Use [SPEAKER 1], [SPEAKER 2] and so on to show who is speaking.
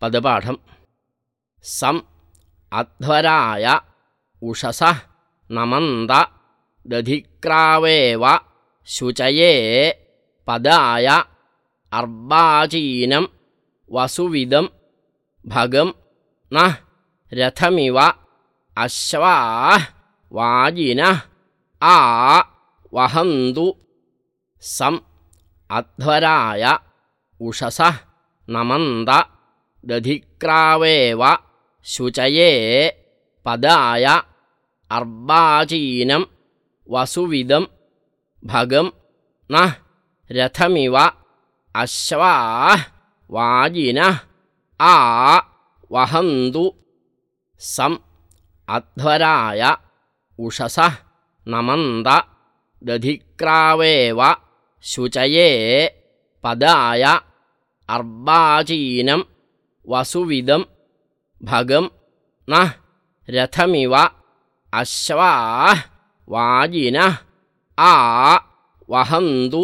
[SPEAKER 1] पदपाठम्। सम्। अध्वराय। उषसः। नमन्द। दधिक्रावेव। शुचये। पदाय। अर्बाचीनं वसुविदं भगं नः। रथमिव। अश्वाः। वाजिनः। आ। वहन्तु। सम्। अध्वराय। उषसः। नमन्द दधिक्रावेव शुचये पदाय अर्बाचीनं वसुविदं भगं नः रथमिव अश्वाः वाजिनः आ वहन्तु सम् अध्वराय उषसः नमन्द दधिक्रावेव शुचये पदाय अर्बाचीनं वसुविदं भगं नः रथमिव अश्वाः वाजिनः आ वहन्तु